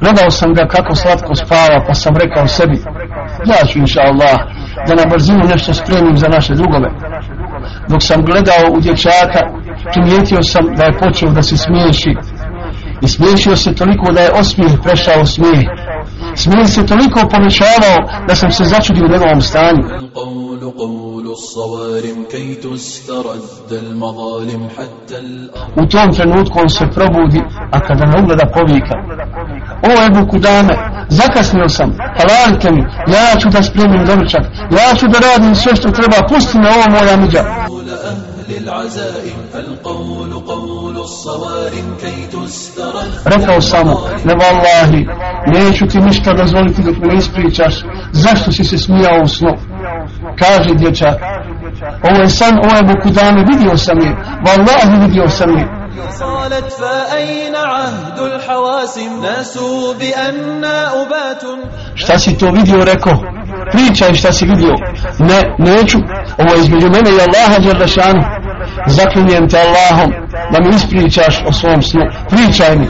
Gledao sam ga kako slatko spava, pa sam rekao sebi, ja ću inša Allah, da na brzinu nešto spremim za naše drugove. Dok sam gledao u dječaka, primijetio sam da je počeo da se smiješi. I smiješio se toliko da je osmijeh prešao smijeh. Smijeh se toliko povećavao da sam se začudio u njegovom stanju. U tom trenutku on se probudi, a kada ne ugleda povika. O Ebu Kudame, zakasnio sam, halalite mi, ja ću da spremim doručak, ja ću da radim sve što treba, pusti me ovo moja miđa. Rekao samo, ne vallahi, neću ti ništa dozvoliti dok me ispričaš, zašto si se smijao u snu? Kaže dječak, ovo je san, ovo je Bukudane, vidio sam je, vallahi vidio sam je. صالت فأين عهد الحواسم ناسوا بأننا أبات Šta si to vidio, rekao? Pričaj šta si vidio. Ne, neću. Ovo je između mene i Allaha Đerdašanu. Zaklinjem te Allahom da mi ispričaš o svom snu. Pričaj mi.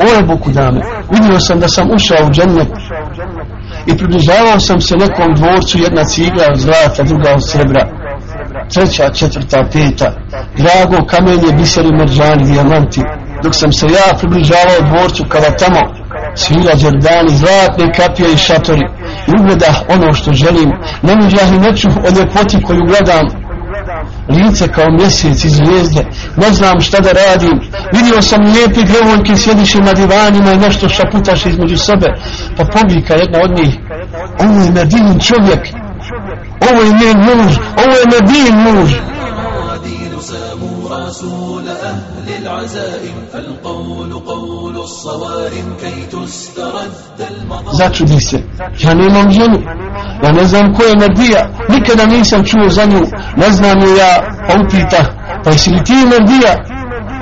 Ovo je Boku dame. Vidio sam da sam ušao u džennet i približavao sam se nekom dvorcu, jedna cigla od zlata, druga od srebra, treća, četvrta, peta, drago, kamenje, biseri, merđani, dijamanti. Dok sam se ja približavao dvorcu kada tamo svira džerdani, zlatne kapije i šatori, i ugleda ono što želim, ne mi i neću o ljepoti koju gledam, lice kao mjesec i zvijezde, ne znam šta da radim, vidio sam lijepi grevoljke sjediše na divanima i nešto šaputaše između sebe, pa povika jedna od njih, ovo je Medin čovjek, ovo je njen muž, ovo je Medin muž. رسول أهل العزائم فالقول قول الصوارم كي تسترد المظالم Začudi se, ja nemam ženu, ja ne znam ko je Merdija, nikada nisam čuo za nju, ne znam ju ja, pa upita, pa jesi li ti Merdija?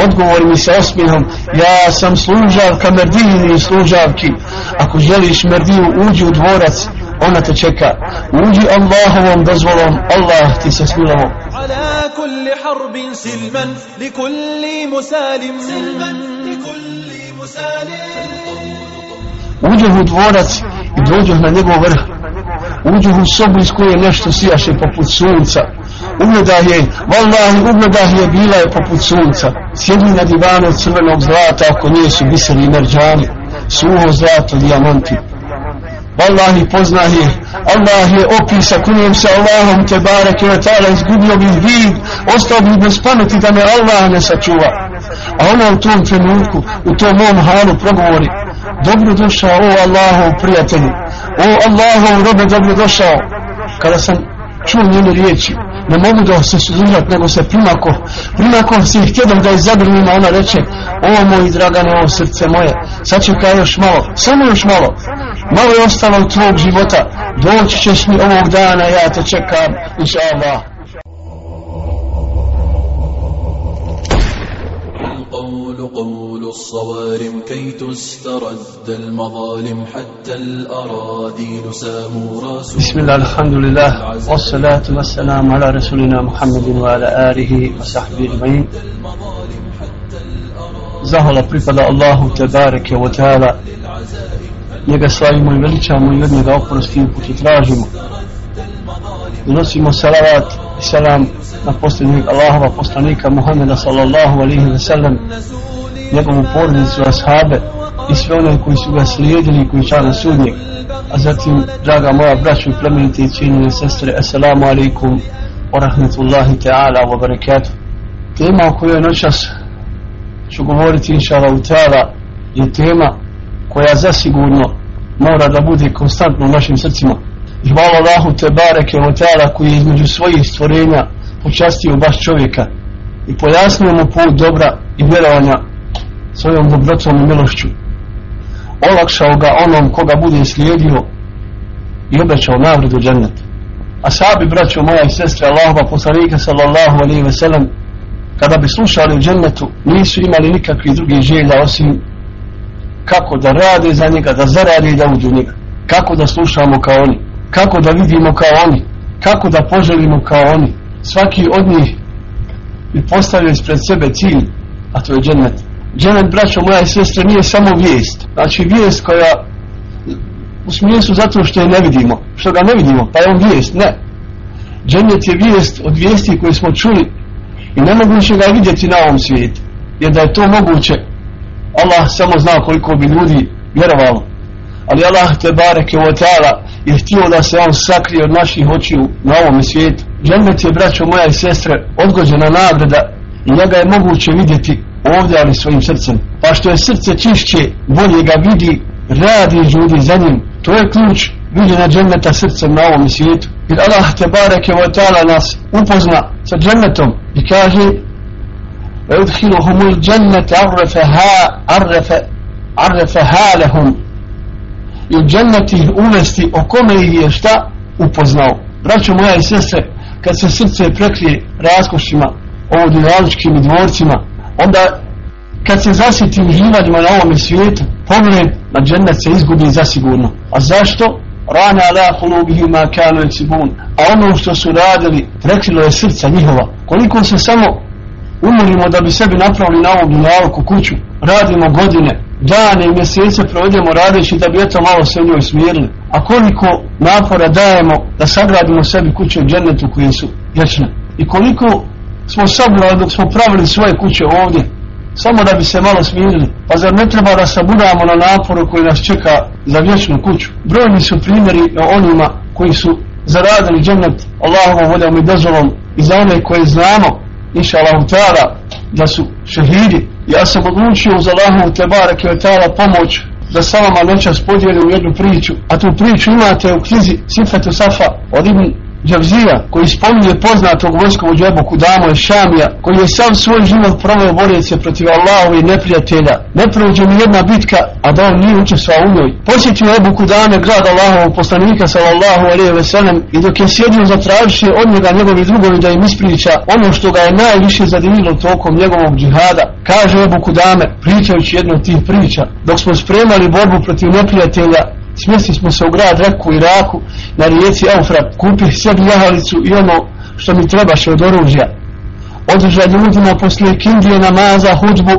Odgovori mi se osmihom, ja sam služavka Merdijini i služavki, ako želiš Merdiju uđi u dvorac, ona te čeka. Uđi Allahovom dozvolom, Allah ti se smilovo. Ala kulli harbin silman, li kulli musalim. Silman, li kulli musalim. Uđe u dvorac i dođe na njegov vrh. Uđe u sobu iz koje nešto sijaše poput sunca. Ugleda je, vallahi, ugleda je, bila je poput sunca. Sjedi na divanu crvenog zlata, ako nije su biseri i merđani. Suho zlato, dijamanti. Wallahi poznaje. Allah je opisa kunijem se Allahom te barek i ta'ala izgubio bi vid ostao bi bez pameti da me Allah ne sačuva. A ona u tom trenutku u tom mom halu progovori dobro došao o Allahov prijatelju o Allahov robe dobro došao kada sam čuo njene riječi ne mogu da se suzdržat nego se primako primako si htio da izabrnimo, ona reče o moj dragane ovo srce moje sad će kaj još malo samo još malo malo je ostalo od tvojeg života doći ćeš mi ovog dana ja te čekam inša Allah. قول الصوارم كي تسترد المظالم حتى الأراضي نسام رسول بسم الله الحمد لله والصلاة والسلام على رسولنا محمد وعلى آله وصحبه أجمعين. Zahvala pripada Allahu te bareke wa ta'ala njega slavimo i veličamo i od njega oprosti i putu tražimo. Donosimo salavat i salam na posljednjeg Allahova poslanika Muhammeda sallallahu alihi wa sallam, njegovu porodicu, ashabe i sve one koji su ga slijedili i koji ča na sudnjeg. A zatim, draga moja braću i plemenite i cijenine sestre, assalamu alaikum wa rahmetullahi ta'ala wa barakatuh. Tema o kojoj noćas ću govoriti inša Allah je tema koja zasigurno mora da bude konstantno u našim srcima. Hvala Allahu te bareke o koji je između svojih stvorenja počastio baš čovjeka i pojasnio mu put dobra i vjerovanja svojom dobrotom i milošću. Olakšao ga onom koga bude slijedio i obećao nagradu džennet. A sabi, braćo moja i sestre Allahova poslanika sallallahu alaihi ve sellem kada bi slušali u džennetu nisu imali nikakvih drugih želja osim kako da rade za njega, da zarade i da uđu njega. Kako da slušamo kao oni, kako da vidimo kao oni, kako da poželimo kao oni. Svaki od njih i postavio ispred sebe cilj, a to je džennet. Džennet, braćo moja i sestre, nije samo vijest. Znači vijest koja u smijesu zato što je ne vidimo. Što ga ne vidimo, pa je on vijest, ne. Džennet je vijest od vijesti koje smo čuli i nemoguće ga vidjeti na ovom svijetu. Jer da je to moguće, Allah samo zna koliko bi ljudi vjerovalo. Ali Allah te bareke o ta'ala je htio da se on sakrije od naših očiju na ovom svijetu. Džennet je, braćo moja i sestre, odgođena nagrada i njega je moguće vidjeti ovdje ali svojim srcem. Pa što je srce čišće, bolje ga vidi, radi ljudi za njim. To je ključ viđenja dženneta srcem na ovom svijetu. Jer Allah te bareke o ta'ala nas upozna sa džennetom i kaže ويدخلهم الجنة عرفها عرف عرفها لهم i u dženneti uvesti o kome ih je šta upoznao. Braćo moja i sestre, kad se srce prekrije raskošima, ovo dinaličkim dvorcima, onda kad se zasjeti uživanjima na ovom svijetu, pogled na džennet se izgubi zasigurno. A zašto? Rana ala hulubihima kanu ecibun. A ono što su radili, prekrilo je srca njihova. Koliko se samo umorimo da bi sebi napravili na ovom dinaliku kuću, radimo godine, dane i mjesece provedemo radeći da bi eto malo se njoj smirili. A koliko napora dajemo da sagradimo sebi kuće u džennetu koje su vječne. I koliko smo sabrali dok smo pravili svoje kuće ovdje, samo da bi se malo smirili. Pa zar ne treba da sabudamo na naporu koji nas čeka za vječnu kuću? Brojni su primjeri o onima koji su zaradili džennet Allahovom voljom i dozvolom i za one koje znamo, inša ta'ala da su šehidi. Ja sam odlučio uz Allahu tebara barake pomoć da sa vama noćas podijelim jednu priču. A tu priču imate u knjizi Sifatu Safa od Ibn Džavzija koji spominje poznatog vojskovođu Ebu Kudamo i Šamija koji je sam svoj život proveo boreće protiv Allahove neprijatelja. Ne prođe ni jedna bitka a da on nije učestvao u njoj. Posjetio Ebu Kudame grad Allahovog poslanika sallallahu alaihi ve sellem i dok je sjedio zatražiše od njega njegovi drugovi da im ispriča ono što ga je najviše zadivilo tokom njegovog džihada. Kaže Ebu Kudame pričajući jednu od tih priča dok smo spremali borbu protiv neprijatelja smjesti smo se u grad Reku i Iraku na rijeci Eufrat kupi sebi jahalicu i ono što mi trebaše od oružja. Održa ljudima posle kindije namaza hudbu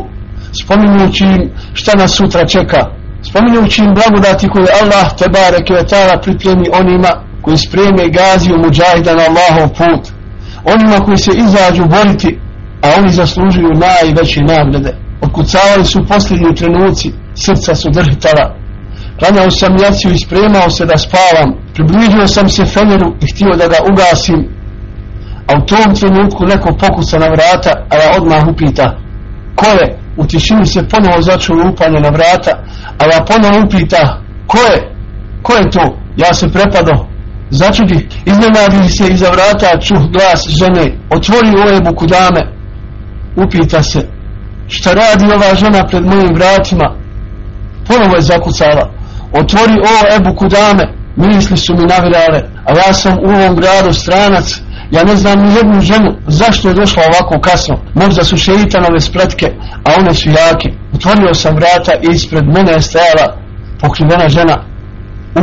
spominjući im šta nas sutra čeka. Spominjući im blagodati koje Allah te bareke ve ta'ala pripremi onima koji spreme gaziju muđahida na Allahov put. Onima koji se izađu boriti a oni zaslužuju najveće nagrade. Otkucavali su posljednji trenuci srca su drhtala. Klanjao sam jaciju i spremao se da spavam. Približio sam se Feneru i htio da ga ugasim. A u tom trenutku neko pokuca na vrata, a ja odmah upita. Ko je? U tišini se ponovo začuo lupanje na vrata, a ja ponovo upita. Ko je? Ko je to? Ja se prepado. Začudi, iznenadi se iza vrata čuh glas žene. Otvori ove buku. Upita se. Šta radi ova žena pred mojim vratima? Ponovo je zakucala otvori o Ebu Kudame, misli su mi navirale, a ja sam u ovom gradu stranac, ja ne znam ni jednu ženu, zašto je došla ovako kasno, možda su šeitanove spletke, a one su jake. Otvorio sam vrata i ispred mene je stajala pokrivena žena,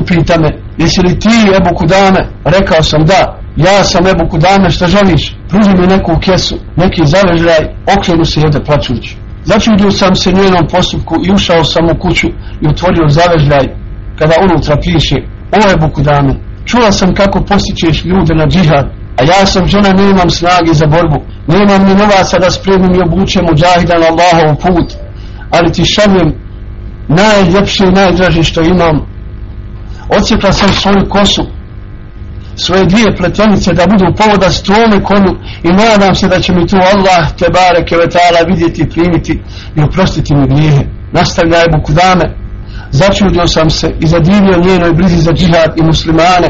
upita me, jesi li ti Ebu Kudame? Rekao sam da, ja sam Ebu Kudame, što želiš? Pruži mi neku kesu, neki zavežaj, okrenu se jede plaćući. Začudio sam se njenom postupku i ušao sam u kuću i otvorio zavežljaj kada unutra piše ovo je buku. Čula sam kako postičeš ljude na džihad, a ja sam žena, nemam snage za borbu. Nemam ni novaca da spremim i obučem u na Allahov put, ali ti šaljem najljepše i najdraže što imam. Ocijekla sam svoju kosu svoje dvije pletenice da budu povoda strome tvome konju i nadam se da će mi tu Allah te bareke ve ta'ala vidjeti primiti i oprostiti mi grijehe nastavlja je Bukudame začudio sam se i zadivio njenoj blizi za džihad i muslimane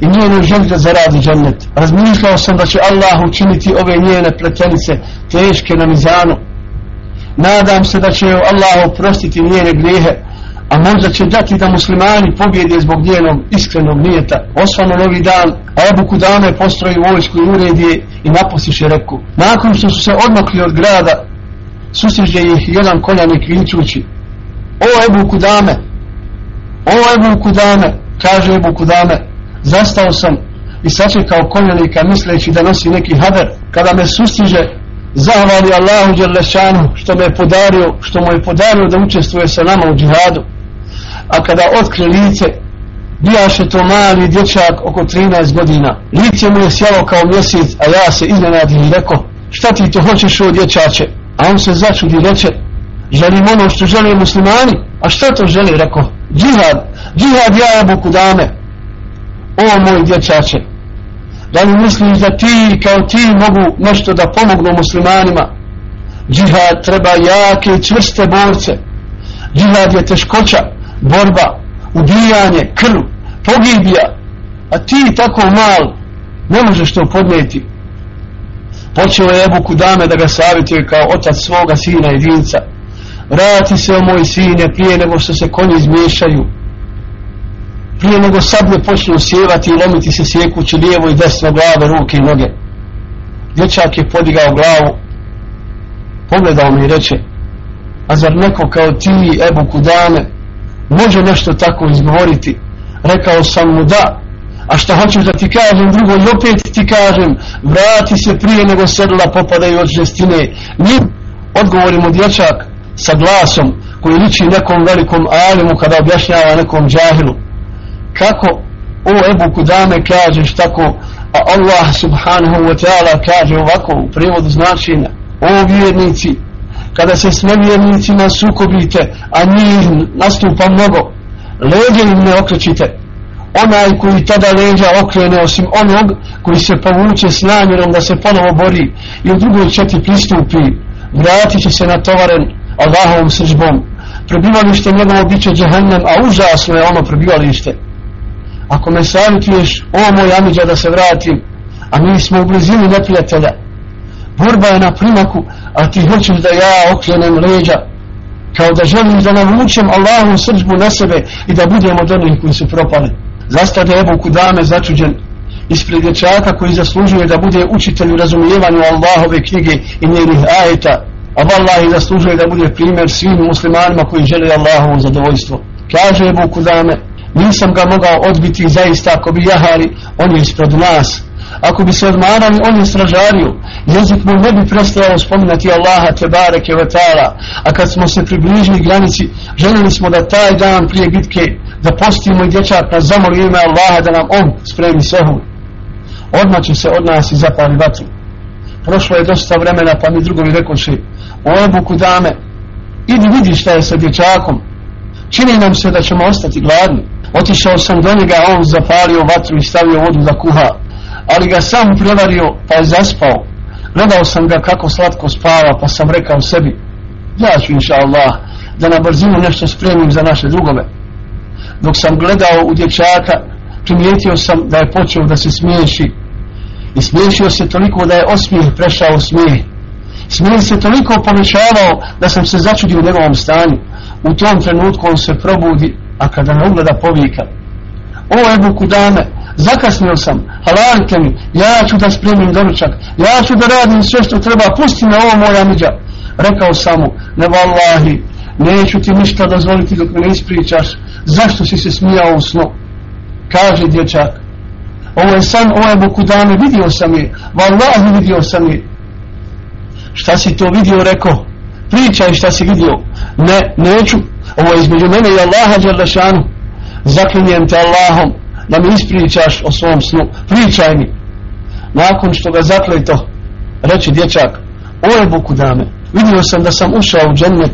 i njenoj želji da zaradi džennet razmišljao sam da će Allah učiniti ove njene pletenice teške na mizanu nadam se da će Allah oprostiti njene grijehe a možda će dati da muslimani pobjede zbog njenog iskrenog nijeta. Osvano novi dan, a Ebu Kudame postroji vojsku i uredije i napostiše reku. Nakon što su se odmakli od grada, susređe ih jedan koljanik vičući. O Ebu Kudame, o Ebu Kudame, kaže Ebu Kudame, zastao sam i sačekao koljanika misleći da nosi neki haber. Kada me sustiže, zahvali Allahu Đerlešanu što me je podario, što mu je podario da učestvuje sa nama u džihadu. A kada otkri lice, bijaše to mali dječak oko 13 godina. Lice mu je sjelo kao mjesec, a ja se iznenadim i rekao, šta ti to hoćeš o dječače? A on se začudi reče, želim ono što žele muslimani. A što to želi, rekao, džihad, džihad ja Ebu Kudame. O moj dječače, da li misliš da ti kao ti mogu nešto da pomognu muslimanima? Džihad treba jake i čvrste borce. Džihad je teškoća, borba, ubijanje, krv, pogibija. A ti tako mal ne možeš to podnijeti. Počeo je Ebu Kudame da ga savjetuje kao otac svoga sina jedinca. Vrati se o moj sine prije nego što se konji izmiješaju prije nego sablje počnu sjevati i lomiti se sjekući lijevo i desno glave, ruke i noge. Dječak je podigao glavu, pogledao mi i reče, a zar neko kao ti, Ebu Kudame, može nešto tako izgovoriti? Rekao sam mu da, a što hoćeš da ti kažem drugo i opet ti kažem, vrati se prije nego sedla popadaju od žestine. Mi odgovorimo dječak sa glasom koji liči nekom velikom alimu kada objašnjava nekom džahilu. Kako o Ebu Kudame kažeš tako a Allah subhanahu wa ta'ala kaže ovako u prijevodu značenja o vjernici kada se s nevjernicima sukobite a njih nastupa mnogo leđe im ne okrećite. Onaj koji tada leđa okrene osim onog koji se povuče s namjerom da se ponovo bori i u drugoj četi pristupi vratit će se na tovaren Allahovom sržbom. Prebivalište njegovo bit će džahennem a užasno je ono prebivalište. Ako me savjetuješ o moj amiđa da se vratim. A mi smo u blizini neprijatelja. Borba je na primaku a ti hoćeš da ja okrenem leđa. Kao da želim da navučem Allahu srđbu na sebe i da budem od onih koji su propali. Zastade Ebu Kudame začuđen. Ispred dječaka koji zaslužuje da bude učitelj u razumijevanju Allahove knjige i njenih ajeta a vallahi zaslužuje da bude primjer svim muslimanima koji žele Allahovo zadovoljstvo. Kaže Ebu Kudame nisam ga mogao odbiti zaista ako bi jahali on je ispred nas. Ako bi se odmarali on je stražario. Jezik mu ne bi prestao spominati Allaha te bareke vatala a kad smo se približili granici željeli smo da taj dan prije bitke da postimo i dječak na zamoli ime Allaha da nam on spremi sehu. Odmah će se od nas i zapali vatru. Prošlo je dosta vremena pa mi drugovi rekoše, o obuku dame idi vidi šta je sa dječakom čini nam se da ćemo ostati gladni otišao sam do njega, on zapalio vatru i stavio vodu da kuha, ali ga sam prevario pa je zaspao. Gledao sam ga kako slatko spava pa sam rekao sebi, ja ću inša Allah da na brzinu nešto spremim za naše drugove. Dok sam gledao u dječaka, primijetio sam da je počeo da se smiješi i smiješio se toliko da je osmijeh prešao smijeh. Smijeh se toliko povećavao da sam se začudio u njegovom stanju. U tom trenutku on se probudi a kada me ugleda povika. O Ebu Kudame zakasnio sam, halalite mi ja ću da spremim doručak. Ja ću da radim sve što treba. Pusti me ovo moja miđa. Rekao sam mu ne vallahi neću ti ništa dozvoliti dok me ne ispričaš. Zašto si se smijao u snu? Kaže dječak. Ovo je san ovo je Kudame vidio sam je. Vallahi vidio sam je šta si to vidio rekao? Pričaj šta si vidio. Ne, neću. Ovo je između mene i Allaha Đerlešanu. Zaklinjem te Allahom da mi ispričaš o svom snu. Pričaj mi. Nakon što ga zakleto, reče reći dječak o Boku buku dame vidio sam da sam ušao u džennet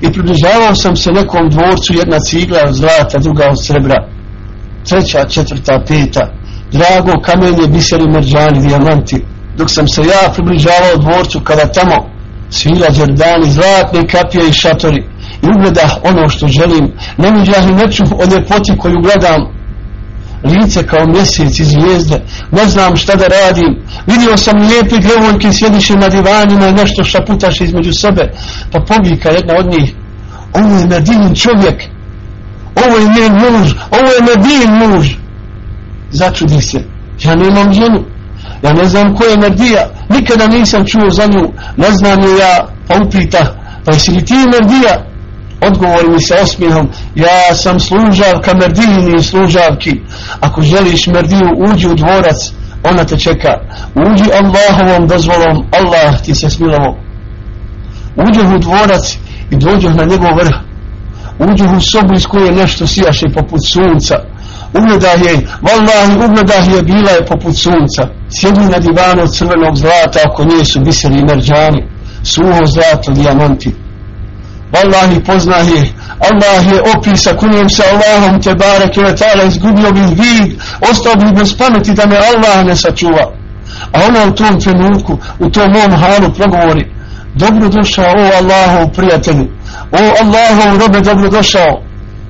i približavao sam se nekom dvorcu jedna cigla od zlata druga od srebra treća, četvrta, peta. Drago kamenje, biseri, mrđani, dijamanti dok sam se ja približavao dvorcu kada tamo svila džerdani, zlatne kapije i šatori i ugledah ono što želim ne mi ja ne čuh o ljepoti koju gledam. Lice kao mjesec i zvijezde ne znam šta da radim. Vidio sam lijepe djevojke sjediše na divanima i nešto šaputaše između sebe pa povika jedna od njih. Ovo je Nadin čovjek. Ovo je njen muž. Ovo je Nadin muž. Začudi se. Ja nemam ženu ja ne znam ko je Merdija, nikada nisam čuo za nju ne znam ju ja pa upita pa jesi li ti Merdija? odgovori mi se osmijehom ja sam služavka Merdijini služavki. Ako želiš merdiju uđi u dvorac ona te čeka. Uđi Allahovom dozvolom Allah ti se smilovo. Uđe u dvorac i dođe na njegov vrh. Uđe u sobu iz koje nešto sijaše poput sunca ugleda je vallahi ugleda je bila je poput sunca. Sjedi na divanu od crvenog zlata oko nje su biseri i merđani. Suho zlato dijamanti. Wallahi pozna je Allah je opisa kunijem se Allahom te barek i ta'ala izgubio bih vid ostao bih bez pameti da me Allah ne sačuva. A ona u tom trenutku u tom mom halu progovori dobro došao o Allahov prijatelju o Allahov robe dobro došao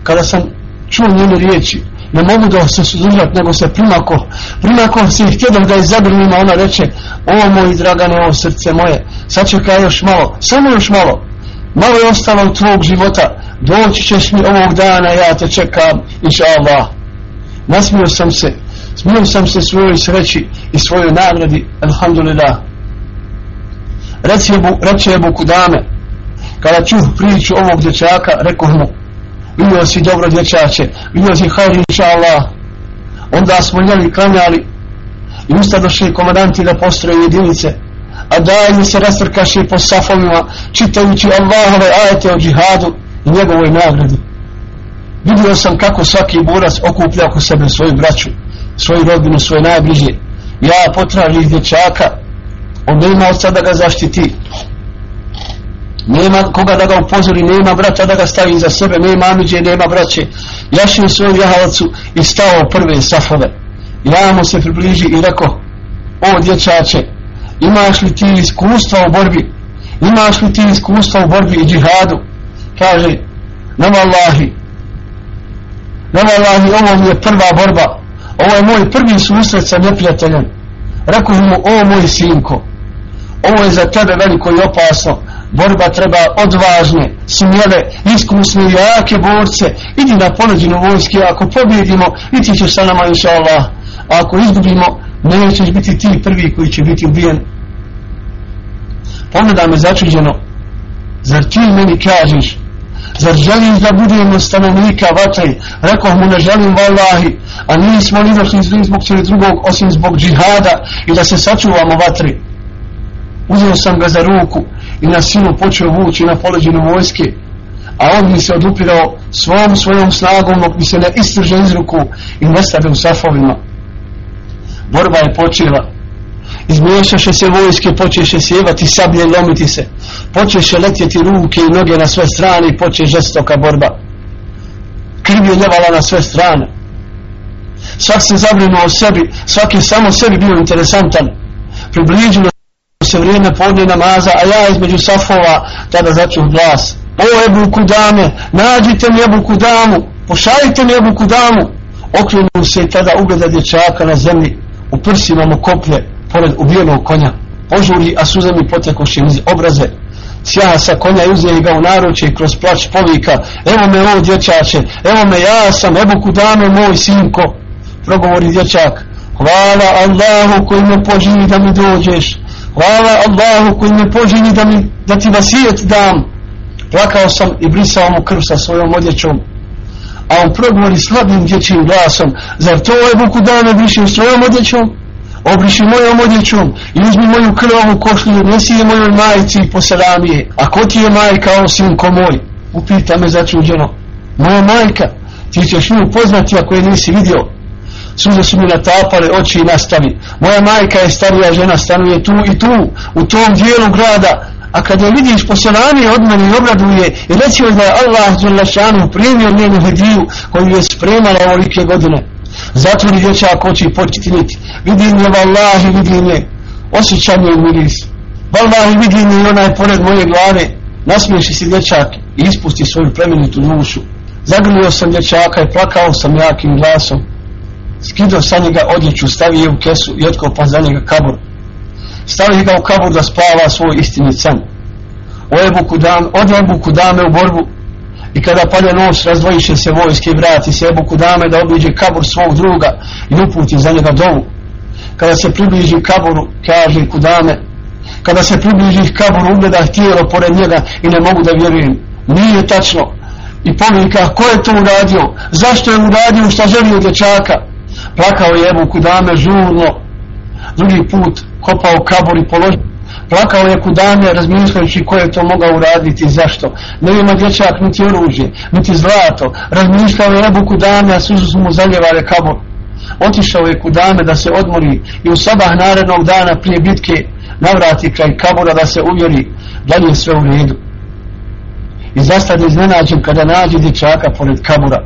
kada sam čuo njene riječi ne mogu da se suzdržat nego se primako primako si htjedan da izabrnima ona reče o moj dragane o srce moje sačekaj još malo samo još malo. Malo je ostalo u tvog života doći ćeš mi ovog dana ja te čekam inša Allah nasmio sam se smio sam se svojoj sreći i svojoj nagradi alhamdulillah. Reći je, reći je Bukudame kada čuh priču ovog dječaka rekao mu vidio si dobro dječače vidio si hajr inša Allah onda smo njeli klanjali i ustadošli komadanti da postroje jedinice a dalje se rastrkaše po safovima čitajući Allahove ajete o džihadu i njegovoj nagradi. Vidio sam kako svaki borac okuplja oko sebe svoju braću, svoju rodbinu, svoje najbliže. Ja potraži dječaka, on nema od da ga zaštiti. Nema koga da ga upozori, nema brata da ga stavi za sebe, nema amiđe, nema braće. Jašio svoju jahalacu i stao prve safove. Ja mu se približi i rekao, o dječače, imaš li ti iskustva u borbi? Imaš li ti iskustva u borbi i džihadu? Kaže nema Allahi Nema Allahi ovo mi je prva borba. Ovo je moj prvi susret sa neprijateljem. Rekao mu o moj sinko ovo je za tebe veliko i opasno borba treba odvažne smjele, iskusne i jake borce. Idi na poleđinu vojske ako pobjedimo iti će sa nama inša Allah ako izgubimo nećeš biti ti prvi koji će biti ubijen. Pogleda me začuđeno. Zar ti meni kažeš? Zar želiš da budemo stanovnika vatre? rekao mu ne želim vallahi. A nismo ni došli zbog cijeli drugog osim zbog džihada i da se sačuvamo vatri uzeo sam ga za ruku i na silu počeo vući na poleđenu vojske a on mi se odupirao svom svojom snagom dok mi se ne istrže iz ruku i nestave u safovima borba je počela izmiješaše se vojske, počeše sjevati sablje, lomiti se, počeše letjeti ruke i noge na sve strane i počeše žestoka borba. krv je ljevala na sve strane. Svak se zabrinuo o sebi, svak je samo sebi bio interesantan. Približilo se vrijeme podne namaza, a ja između safova tada začuh glas. O Ebu Kudame, nađite mi Ebu Kudamu, pošaljite mi Ebu Kudamu. Okrenuo se tada ugleda dječaka na zemlji, u prsima mu koplje, pored ubijenog konja. Požuri, a suze mi potekoše iz obraze. Sjaha sa konja i uzeli ga u naručje i kroz plać povika. Evo me ovo dječače, evo me ja sam Ebu kudame moj sinko. Progovori dječak hvala Allahu koji me požini da mi dođeš hvala Allahu koji me poženi da, mi, da ti vasijet dam plakao sam i brisao mu krv sa svojom odjećom a on progovori slabim dječjim glasom zar to ovaj je Buku dana brišim svojom odjećom obriši mojom odjećom i uzmi moju krvavu košlju, nesi je mojoj majici i poselamije. A ko ti je majka osim ko moj? Upita me začuđeno. Moja majka, ti ćeš nju poznati ako je nisi vidio. Suze su mi natapale oči i nastavi. Moja majka je starija žena, stanuje tu i tu, u tom dijelu grada. A kad je vidiš poselamije od mene i obraduje i reći da je Allah Đerlašanu primio njenu hediju koju je spremala ovolike godine. Zatvori dječak oči i početi niti vidim je vallahi vidim je osjećam je miris. Vallahi vidim je onaj pored moje glave. Nasmiješi si dječak i ispusti svoju plemenitu dušu. Zagrlio sam dječaka i plakao sam jakim glasom skido sa njega odjeću stavio je u kesu i otkopa za njega kabur. Stavio ga u kabur da spava svoj istini san. ode Ebu Kudame u borbu i kada palje nos razdvojiše se vojske i vrati se. Ebu Kudame da obiđe kabur svog druga i uputi za njega dovu. Kada se približi kaburu kaže Kudame kada se približi kaburu ugleda tijelo pored njega i ne mogu da vjerujem. Nije tačno. I povika, ko je to uradio? Zašto je uradio šta želi od dječaka? Plakao je Ebu Kudame žurno drugi put kopao kabor i položio. Plakao je Kudame razmišljajući ko je to mogao uraditi i zašto. Ne ima dječak niti oružje niti zlato. Razmišljao je Ebu Kudame, a suzu su mu zaljevale kabor otišao je kudame da se odmori i u sabah narednog dana prije bitke navrati kraj kabura da se uvjeri. Da li je sve u redu. I zastade iznenađen kada nađe dječaka pored kabura.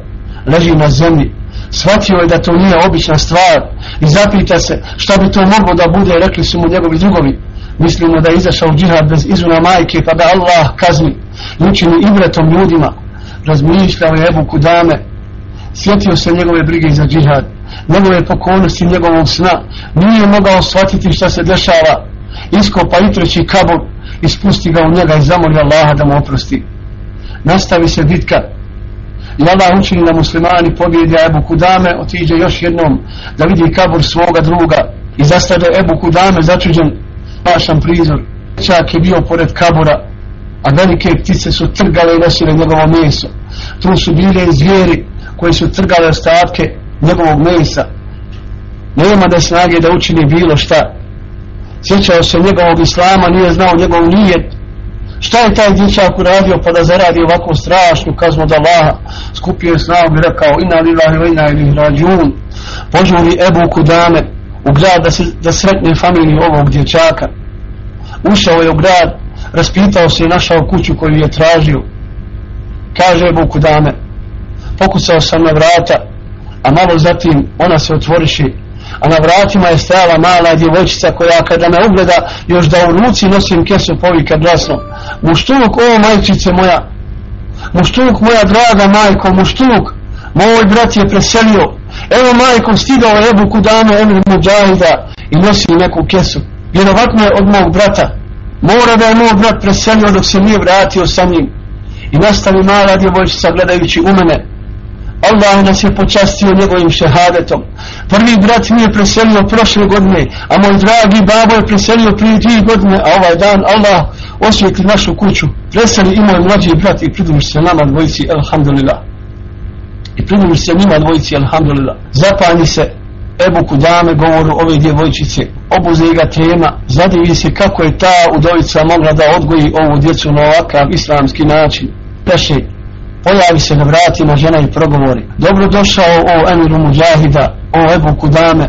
Leži na zemlji shvatio je da to nije obična stvar i zapita se šta bi to moglo da bude rekli su mu njegovi drugovi. Mislimo da je izašao džihad bez izuna majke pa da Allah kazni učini ibretom ljudima. Razmišljao je Ebu Kudame. Sjetio se njegove brige za džihad njegove pokolnosti njegovog sna. Nije mogao shvatiti šta se dešava. Iskopa i treći kabor ispusti ga u njega i zamoli Allaha da mu oprosti. Nastavi se bitka i Allah učini da muslimani pobjede Ebu Kudame otiđe još jednom da vidi kabur svoga druga i zastade Ebu Kudame začuđen pašan prizor. Čak je bio pored kabura, a velike ptice su trgale i nosile njegovo meso. Tu su bile zvijeri koji su trgale ostatke njegovog mesa. Nema da snage da učini bilo šta. Sjećao se njegovog islama nije znao njegov nijet šta je taj dječak uradio pa da zaradi ovako strašnu kaznu od Allaha? Skupio je snagu i rekao ina lillahi wa ina ilih rađun požuri Ebu Kudame u grad da, se, da sretne familiju ovog dječaka. Ušao je u grad raspitao se i našao kuću koju je tražio. Kaže Ebu Kudame pokucao sam na vrata a malo zatim ona se otvoriše a na vratima je stajala mala djevojčica koja kada me ugleda još da u ruci nosim kesu povika glasno. Muštuluk o majčice moja. Muštuluk moja draga majko muštuluk moj brat je preselio. Evo majko stigao je Ebu Kudame Emir Mujahida i nosi neku kesu. Vjerovatno je od mog brata. Mora da je moj brat preselio dok se nije vratio sa njim. I nastavi mala djevojčica gledajući u mene. Allah nas je počastio njegovim šehadetom. Prvi brat mi je preselio prošle godine, a moj dragi babo je preselio prije dvije godine, a ovaj dan Allah osvijetli našu kuću. Preseli i moj mlađi brat i pridruži se nama dvojici, alhamdulillah. I pridruži se njima dvojici, alhamdulillah. Zapani se Ebu Kudame govoru ove djevojčice, obuze ga tema, zadivi se kako je ta udovica mogla da odgoji ovu djecu na ovakav islamski način. Peše, pojavi se na vratima žena i progovori. Dobro došao o emiru Mujahida, o Ebu Kudame.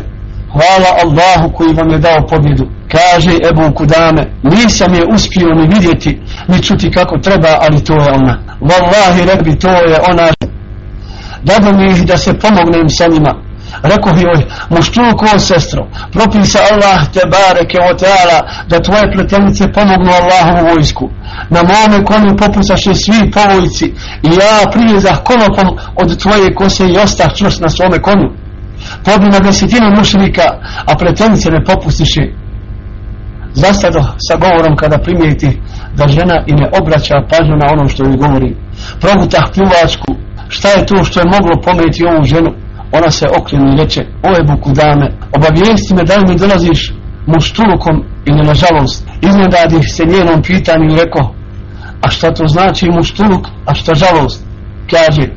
Hvala Allahu koji vam je dao pobjedu. Kaže Ebu Kudame nisam je uspio ni vidjeti ni čuti kako treba ali to je ona. Vallahi rekbi to je ona. Dado mi da se pomognem sa njima. Rekao joj, muštulko sestro, propisa Allah te bareke o teala da tvoje pletenice pomognu Allahovu vojsku. Na mome konju popusaše svi povojci i ja prijezah konopom od tvoje kose i ostah čvrst na svome konju. Pobi na desetinu mušnika, a pletenice ne popustiše. Zastado sa govorom kada primijeti da žena i ne obraća pažnju na ono što joj govori. Progutah pljuvačku, šta je to što je moglo pometi ovu ženu? Ona se okrenu i reče o Ebu Kudame obavijesti me da li mi dolaziš muštulukom ili nažalost? Iznenadih se njenom pitanju i rekao a šta to znači muštuluk a šta žalost? Kaže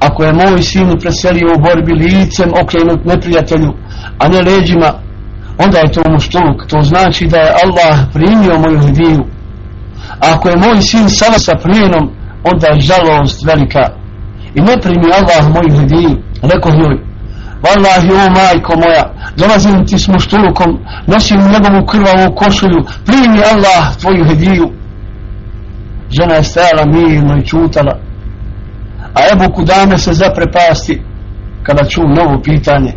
ako je moj sin preselio u borbi licem okrenut neprijatelju a ne leđima onda je to muštuluk to znači da je Allah primio moju hediju a ako je moj sin sada sa plijenom onda je žalost velika. I ne primi Allah moju hediju rekao joj Wallahi o majko moja dolazim ti s muštulukom nosim njegovu krvavu košulju primi Allah tvoju hediju. Žena je stajala mirno i čutala a Ebu Kudame se zaprepasti kada ču novo pitanje.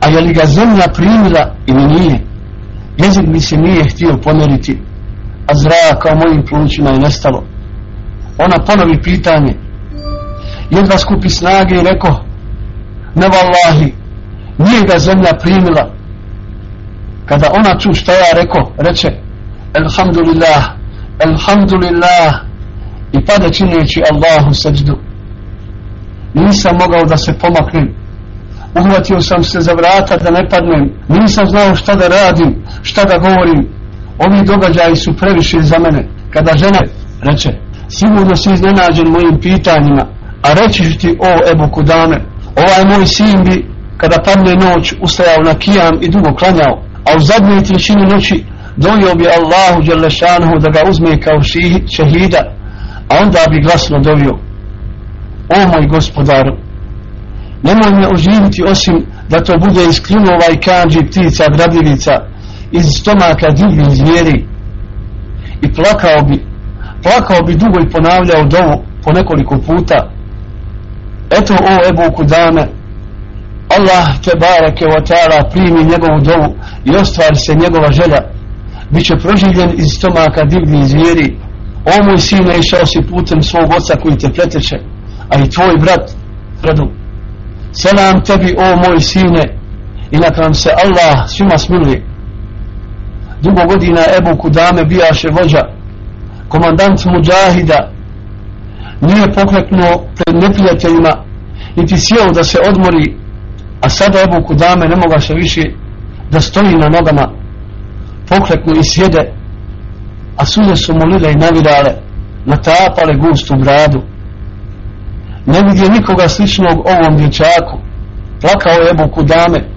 A je li ga zemlja primila ili nije? Jezik mi se nije htio pomeriti a zraka u mojim plućima je nestalo. Ona ponovi pitanje jedva skupi snage i rekao ne vallahi nije ga zemlja primila. Kada ona ču šta ja rekao reče alhamdulillah alhamdulillah i pada čineći Allahu seđdu. Nisam mogao da se pomaknem. Uhvatio sam se za vrata da ne padnem. Nisam znao šta da radim šta da govorim. Ovi događaji su previše za mene. Kada žena reče sigurno si iznenađen mojim pitanjima a reći ti o Ebu Kudame ovaj moj sin bi kada padne noć ustajao na kijam i dugo klanjao a u zadnjoj trećini noći dovio bi Allahu Đelešanhu da ga uzme kao šehida a onda bi glasno dovio o moj gospodar nemoj me oživiti osim da to bude iz klinova i kanđi ptica gradilica iz stomaka divnih zvijeri. I plakao bi plakao bi dugo i ponavljao dovu po nekoliko puta eto o Ebu Kudame Allah te bareke wa ta'ala primi njegovu dovu i ostvari se njegova želja. Bit će proživljen iz stomaka divni zvijeri. O moj sine išao si putem svog oca koji te preteče a i tvoj brat radu. Selam tebi o moj sine i neka nam se Allah svima smiluje. Dugo godina Ebu Kudame bijaše vođa komandant muđahida nije pokleknuo pred neprijateljima niti sjeo da se odmori a sada Ebu Kudame ne moga se više da stoji na nogama. Pokleknu i sjede a suze su molile i navirale natapale gustu gradu. Ne vidio nikoga sličnog ovom dječaku. Plakao je Ebu Kudame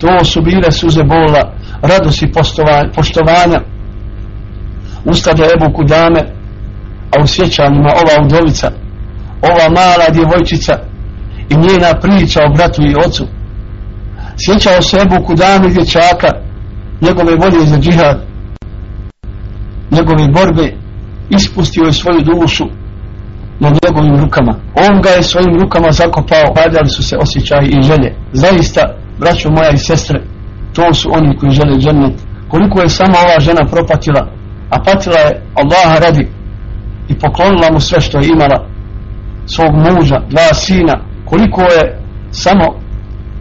to su bile suze bola radosti poštovanja. Ustade Ebu Kudame a u sjećanjima ova udovica ova mala djevojčica i njena priča o bratu i ocu. Sjećao se Ebu Kudami dječaka njegove volje za džihad njegove borbe ispustio je svoju dušu na njegovim rukama. On ga je svojim rukama zakopao padali su se osjećaji i želje. Zaista braćo moja i sestre to su oni koji žele džennet. Koliko je sama ova žena propatila a patila je Allaha radi i poklonila mu sve što je imala svog muža, dva sina koliko je samo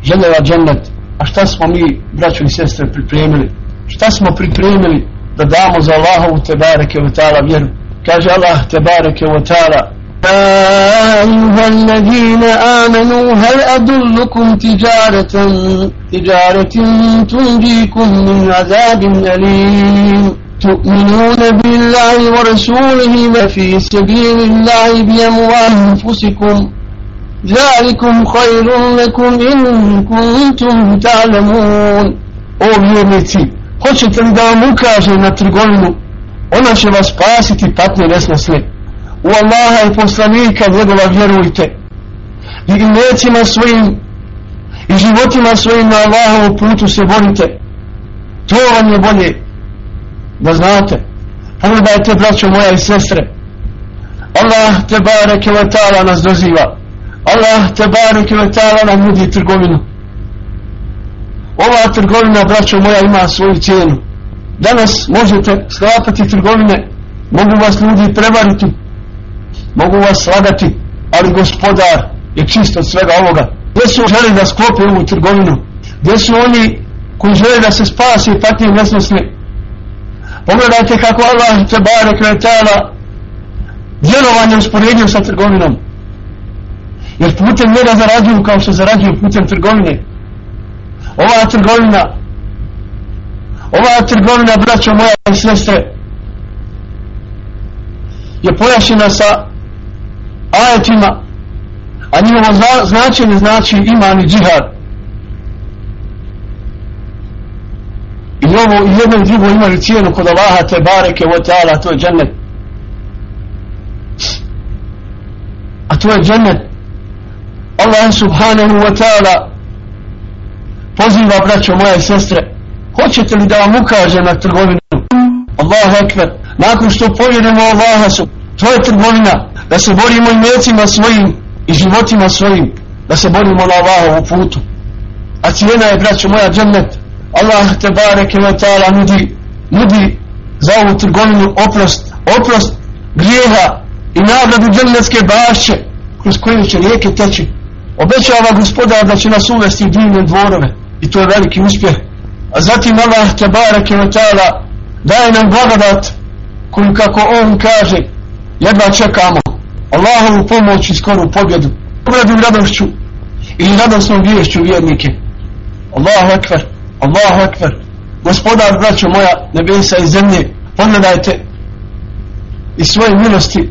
željela džennet a šta smo mi braćo i sestre pripremili šta smo pripremili da damo za Allahovu tebareke u ta'ala vjeru kaže Allah tebareke u ta'ala أيها الذين آمنوا هل أدلكم تجارة تجارة تنجيكم من عذاب أليم تؤمنون بالله ورسوله وفي سبيل الله بأموال أنفسكم ذلكم خير لكم إن كنتم تعلمون O vjernici, hoćete li da vam ukaže na trgovinu? Ona će vas spasiti patnje nesnosne. u Allaha i poslanika njegova vjerujte i imecima svojim i životima svojim na Allahovu putu se borite to vam je bolje da znate? Pogledajte braćo moja i sestre. Allah te bareke ve ta'ala nas doziva. Allah te bareke ve ta'ala nam nudi trgovinu. Ova trgovina braćo moja ima svoju cijenu. Danas možete sklapati trgovine mogu vas ljudi prevariti mogu vas slagati ali gospodar je čist od svega ovoga. Gdje su želi da sklope ovu trgovinu? Gdje su oni koji žele da se spasi i patnije nesnosne? Pogledajte kako Allah te bare kretala djelovanje usporedio sa trgovinom. Jer putem njega zarađuju kao što zarađuju putem trgovine. Ova trgovina ova trgovina braćo moja i sestre je pojašena sa ajetima a njihovo značenje znači iman i džihad. I ovo i jedno i drugo imaju cijenu kod Allaha te bareke wa ta'ala to je džennet. A to je džennet. Allah subhanahu wa ta'ala poziva braćo moje i sestre hoćete li da vam ukaže na trgovinu? Allahu ekber. Nakon što povjerimo Allaha su to je trgovina da se borimo imecima svojim i životima svojim da se borimo na Allahovu putu. A cijena je braćo moja džennet. Allah te bareke ve ta'ala nudi nudi za ovu trgovinu oprost oprost grijeha i nagradu džennetske bašće kroz koje će rijeke teći. Obećava gospodar da će nas uvesti u divne dvorove i to je veliki uspjeh. A zatim Allah te bareke ve ta'ala daje nam blagodat koju kako on kaže jedva čekamo. Allahovu pomoć i skoru pobjedu. Pobjedu radošću i radosnom vješću vjernike. Allahu ekver Allahu akbar. gospodar braćo moja nebesa i zemlje pogledajte i svoje milosti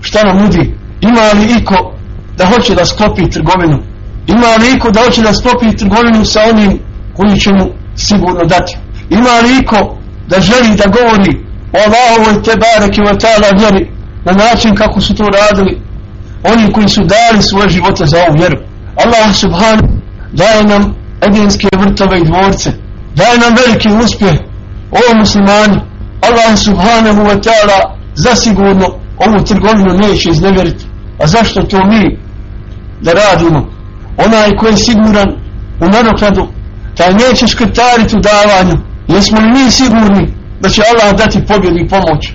šta nam nudi ima li iko da hoće da sklopi trgovinu Ima li iko da hoće da sklopi trgovinu sa onim koji će mu sigurno dati? Ima li iko da želi da govori o Allahovoj te bareke o ta'ala vjeri na način kako su to radili oni koji su dali svoje živote za ovu vjeru? Allah subhanahu daje nam Edenske vrtove i dvorce. Daj nam veliki uspjeh o muslimani. Allah subhanahu wa ta'ala zasigurno ovu trgovinu neće iznevjeriti. A zašto to mi da radimo? Onaj koji je siguran u nadoknadu taj neće škrtariti u davanju. Jesmo li mi sigurni da će Allah dati pobjedu i pomoć?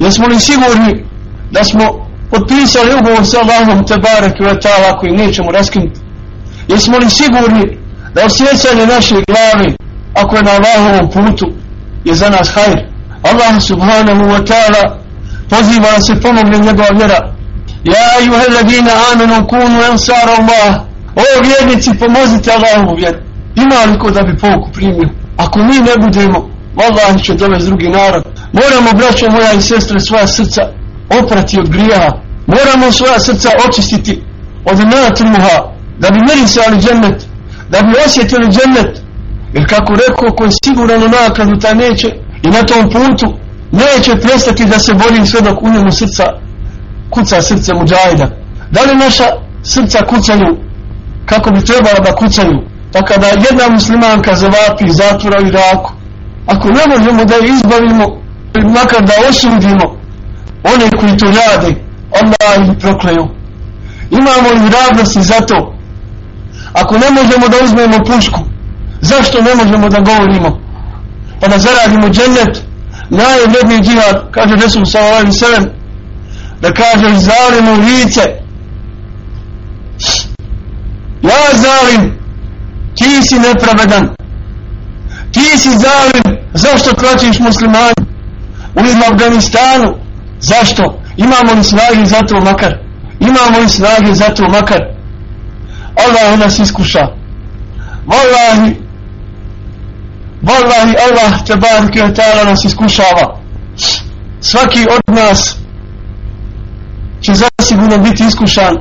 Jesmo li sigurni da smo potpisali ugovor sa Allahom Tebarek i Vatala koji nećemo raskinuti jesmo li sigurni da osjećanje naše glavi ako je na Allahovom putu je za nas hajr. Allah subhanahu wa ta'ala poziva da se pomogne njegova vjera. Ja ayuha alladina amanu kunu ensara Allah. O vjernici pomozite Allahovu vjeru. Ima li ko da bi pouku primio? Ako mi ne budemo vallahi će dovesti drugi narod. Moramo braćo moja i sestre svoja srca oprati od grijeha. Moramo svoja srca očistiti od natruha da bi mirisali džennet da bi osjetili džennet. Jer kako rekao ko je siguran u nakladu taj neće. I na tom putu neće prestati da se bori sve dok u njemu srca kuca srce muđajda da li naša srca kucaju kako bi trebala da kucaju? Pa kada jedna muslimanka zavapi zatvora u Iraku ako ne možemo da je izbavimo makar da osudimo one koji to rade Allah ih prokleju imamo i radnosti za to? Ako ne možemo da uzmemo pušku zašto ne možemo da govorimo? Pa da zaradimo džennet? Najvredniji džihad kaže Resul sallallahu alaihi sallam da kaže zalim u lice. Ja zalim ti si nepravedan. Ti si zalim zašto tlačiš muslimani u Afganistanu. Zašto? Imamo li snage za to makar? Imamo li snage za to makar? Allah nas iskuša. Wallahi Wallahi Allah te barke ta'ala nas iskušava. Svaki od nas će zasigurno biti iskušan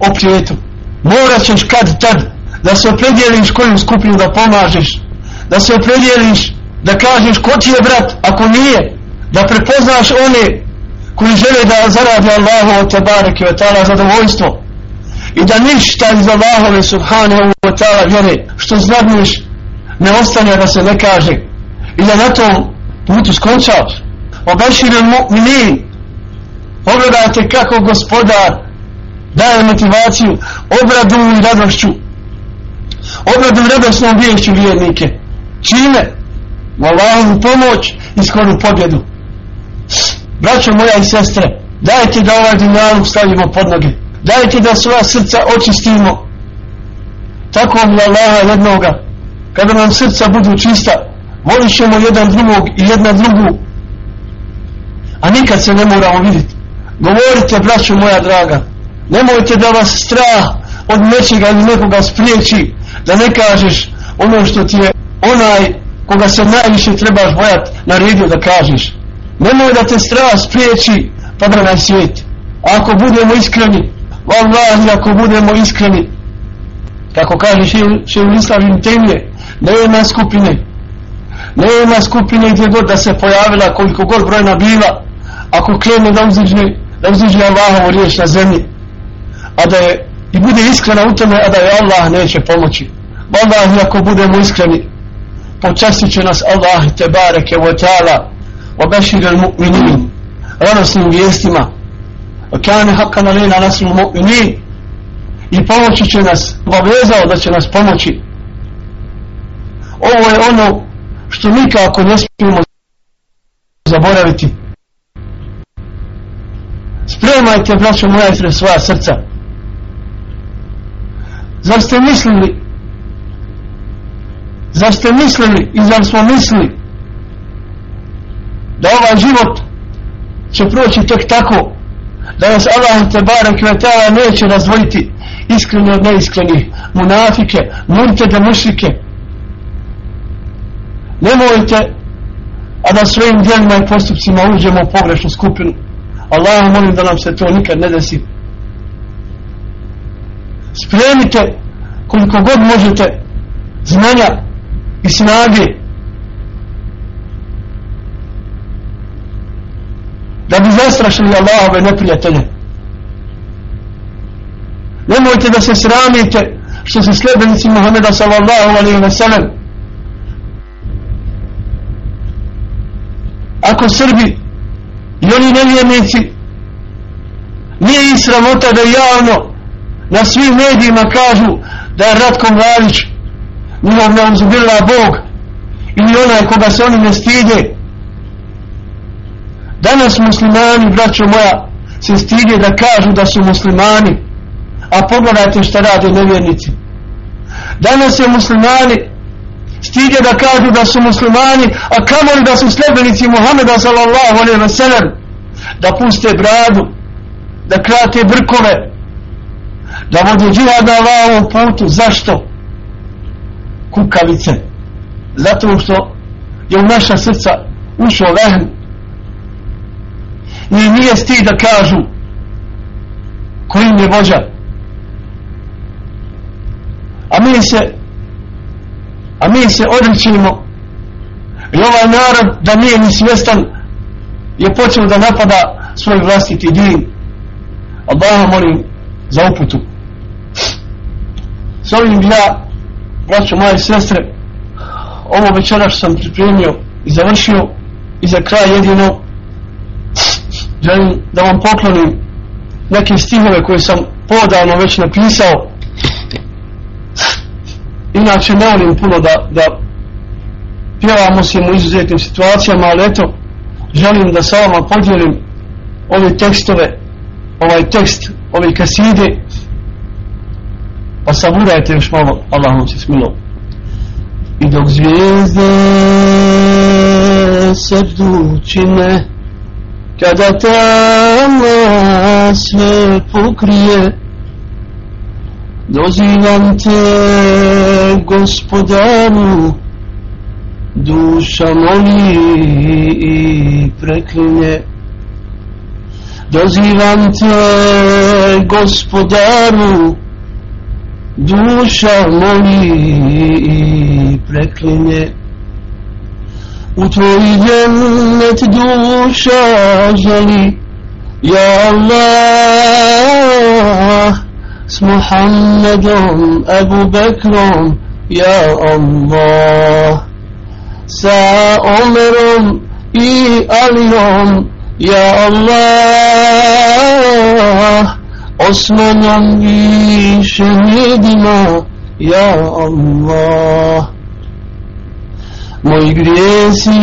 oprijetom morat ćeš kad tad da se opredjeliš koju skupinu da pomažeš da se opredjeliš da kažeš ko ti je brat ako nije da prepoznaš one koji žele da zaradi Allahu te bareke wa ta'ala zadovoljstvo i da ništa iz Allahove subhanahu wa ta'ala vjere što znadneš ne ostane da se ne kaže. I da na tom putu skončaš. Obaširen mu'minin. Pogledajte kako gospodar daje motivaciju obradu i radošću. Obradu i radosnom viješću vjernike. Čime? u Allahovu pomoć i skoru pobjedu. Braćo moja i sestre dajte da ovaj dinaruk stavimo pod noge dajte da svoja srca očistimo. Tako mi Allaha jednoga. Kada nam srca budu čista volit ćemo jedan drugog i jedna drugu. A nikad se ne moramo vidjeti. Govorite braću moja draga nemojte da vas strah od nečega ili nekoga spriječi da ne kažeš ono što ti je onaj koga se najviše trebaš bojati na redu da kažeš. Nemoj da te strah spriječi pa da nas svijet. Ako budemo iskreni vallahi ako budemo iskreni kako kaže Šeul u islavim temje nema skupine nema skupine gdje god da se pojavila koliko god brojna bila ako krene da uziđe da uziđe Allahovu riječ na zemlji a da je i bude iskrena u tome a da je Allah neće pomoći. Wallahi, ako budemo iskreni počastit će nas Allah te bareke wa ta'ala wa bashir al mu'minin ranosnim vijestima kane haqqa na lena nasru mu'minin. I pomoći će nas obavezao da će nas pomoći. Ovo je ono što nikako ne smijemo zaboraviti. Spremajte braćo moja ispred svoja srca. Zar ste mislili? Zar ste mislili i zar smo mislili da ovaj život će proći tek tako? Da nas Allah te barek vetala neće razvojiti iskreni od neiskreni munafike, murtede, mušike nemojte a da svojim djelima i postupcima uđemo u pogrešnu skupinu. Allah molim da nam se to nikad ne desi. Spremite koliko god možete znanja i snage da bi zastrašili Allahove neprijatelje. Nemojte da se sramite što se sljedbenici Muhammeda sallallahu alaihi wa sallam. Ako Srbi i oni nevjernici nije i sramota da javno na svim medijima kažu da je Ratko Mladić njihov neuzubila Bog ili onaj koga se oni ne stide danas muslimani braćo moja se stige da kažu da su muslimani. A pogledajte šta rade nevjernici. Danas je muslimani stige da kažu da su muslimani a kamoli da su sljedbenici Muhammeda sallallahu alaihi wa sallam da puste bradu da krate brkove da vode džihad na Allahovom putu. Zašto? Kukavice. Zato što je u naša srca ušao vehen i nije sti da kažu kojim je vođa. A mi se a mi se odričimo. I ovaj narod da nije ni svjestan je počeo da napada svoj vlastiti din. Allah molim za uputu. S ovim ja braćo moje sestre ovo večera što sam pripremio i završio i za kraj jedino želim da vam poklonim neke stihove koje sam podavno već napisao inače ne volim puno da, da pjevamo se u izuzetnim situacijama, ali eto, želim da sa vama podijelim ove tekstove, ovaj tekst, ove kaside, pa saburajte još malo, Allah vam se smilo. I dok zvijezde se dučine, kada tamo sve pokrije, Dozivam te, gospodaru, duša moli i preklinje. Dozivam te, gospodaru, duša moli i preklinje. U tvoj džennet duša želi, ja Allah, s Muhammedom Ebu Bekrom Ja Allah Sa Omerom i Alijom Ja Allah Osmanom i šehidima Ja Allah Moji grijesi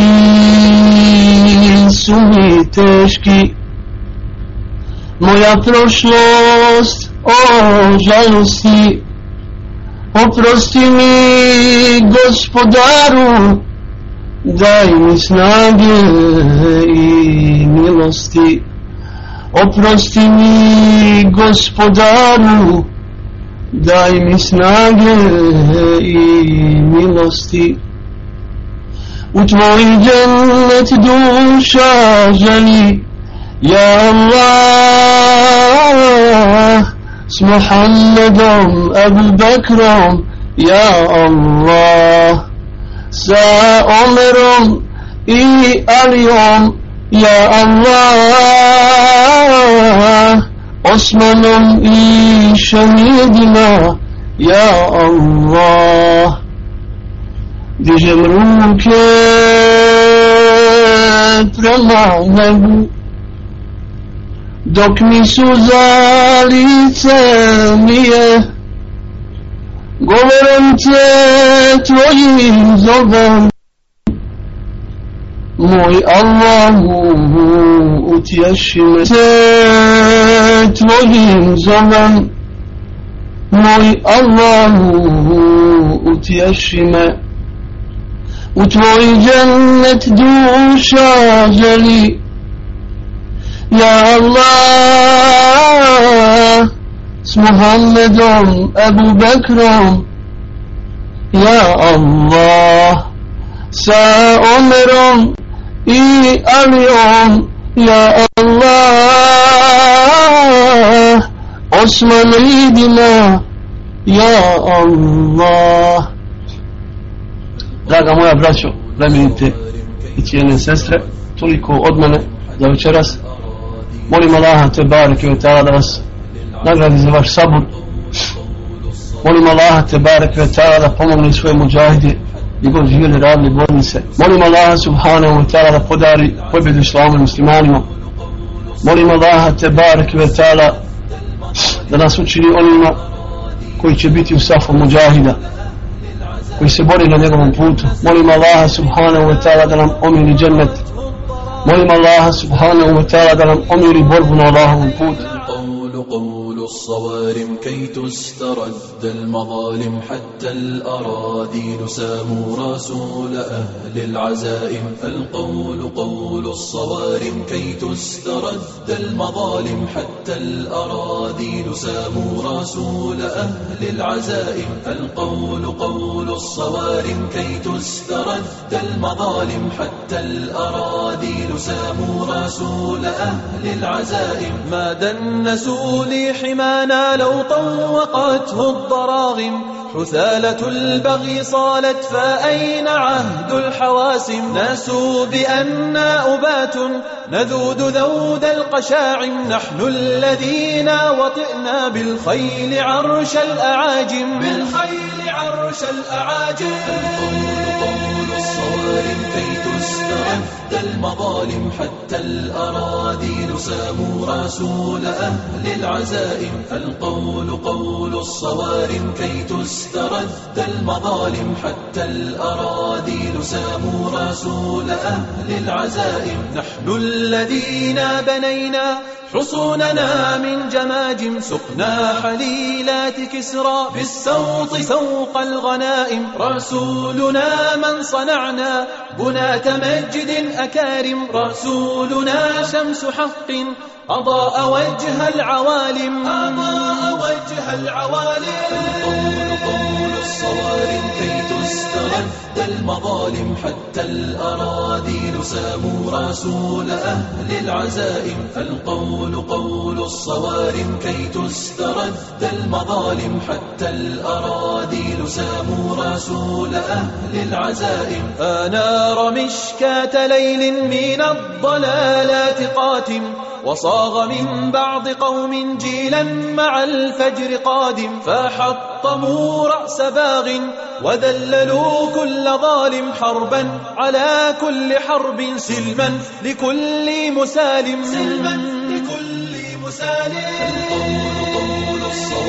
su mi teški. Moja prošlost o žalosti. Oprosti mi gospodaru daj mi snage i milosti. Oprosti mi gospodaru daj mi snage i milosti u tvoj džennet duša želi ja Allah s Muhammedom Abu Bakrom Ja Allah sa Omerom i Alijom Ja Allah Osmanom i šamidima Ja Allah Dižem ruke prema nebu dok mi su za lice mije govorom te tvojim zobom moj Allahu utješi me te tvojim zobom moj Allahu utješi me u tvoj džennet duša želi Ya Allah S Muhammedom Ebu Bekrom Ya Allah Sa Omerom I Aliom Ya Allah Osman idina Ja Allah Draga moja braćo Plemenite i cijene sestre Toliko od mene za večeras. Molim Allaha te bareke ve ta'ala da vas nagradi za vaš sabur. Molim Allaha te bareke ve ta'ala da pomogne svoje muđahide i god živjeli radili bornice. Molim Allaha subhanahu wa ta'ala da podari pobjedu islamu i muslimanima. Molim Allaha te bareke ve ta'ala da nas učini onima koji će biti u safu muđahida koji se bori na njegovom putu molim Allaha subhanahu wa ta'ala da nam omiri džennet molim Allaha subhanahu wa ta'ala da nam omiri borbu na Allahovom putu الصوارم كي تسترد المظالم حتى الأراضي ساموا رسول أهل العزائم. فالقول قول الصوارم كي تسترد المظالم حتى الأراضي ساموا رسول أهل العزائم. فالقول قول الصوارم كي تسترد المظالم حتى الأراضي ساموا رسول أهل العزائم. ما دنسوا لي حمانا لو طوقته الضراغم. حثالة البغي صالت فأين عهد الحواسم؟ ناسوا بأننا أبات نذود ذود القشاعم. نحن الذين وطئنا بالخيل عرش الأعاجم. بالخيل عرش الأعاجم. الصوارم كي تستعد المظالم حتى الأراضي ساموا رسول أهل العزائم. فالقول قول الصوارم كي تسترد المظالم. حتى الأراضي ساموا رسول أهل العزائم. نحن الذين بنينا حصوننا من جماجم سقنا حليلات كسرى بالسوط سوق الغنائم. رسولنا من صنعنا بنات مجد أكارم. رسولنا شمس حق أضاء وجه العوالم. أضاء وجه العوالم. قول قول الصوارم تسترد المظالم حتى الأراضي ساموا رسول أهل العزائم. فالقول قول الصوارم كي تسترد المظالم حتى الأراضي ساموا رسول أهل العزائم. أنار مشكاة ليل من الضلالات قاتم وصاغ من بعض قوم جيلا مع الفجر قادم فحطموا رأس باغ وذللوا كل ظالم حربا على كل حرب سلما لكل مسالم. سلما لكل مسالم.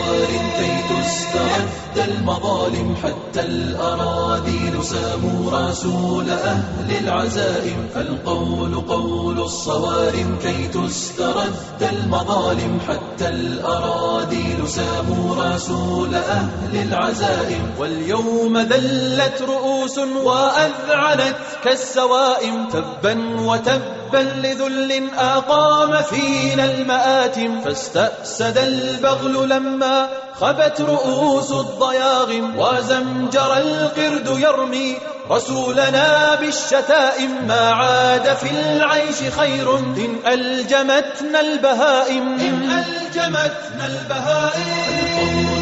الصوارم كي تستعد المظالم حتى الأراضي ساموا رسول أهل العزائم. فالقول قول الصوارم كي تسترد المظالم حتى الأراضي ساموا رسول أهل العزائم. واليوم ذلت رؤوس وأذعنت كالسوائم تبا وتبا لذل أقام فينا المآتم فاستأسد البغل لما خبت رؤوس الضياغم وزمجر القرد يرمي رسولنا بالشتائم ما عاد في العيش خير إن ألجمتنا البهائم إن ألجمتنا البهائم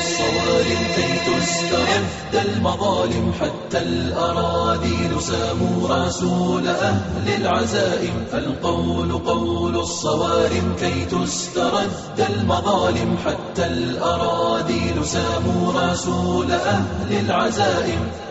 الصوارم كي تسترد المظالم حتى الأراضي ساموا رسول أهل العزائم. فالقول قول الصوارم كي تسترد المظالم حتى الأراضي ساموا رسول أهل العزائم.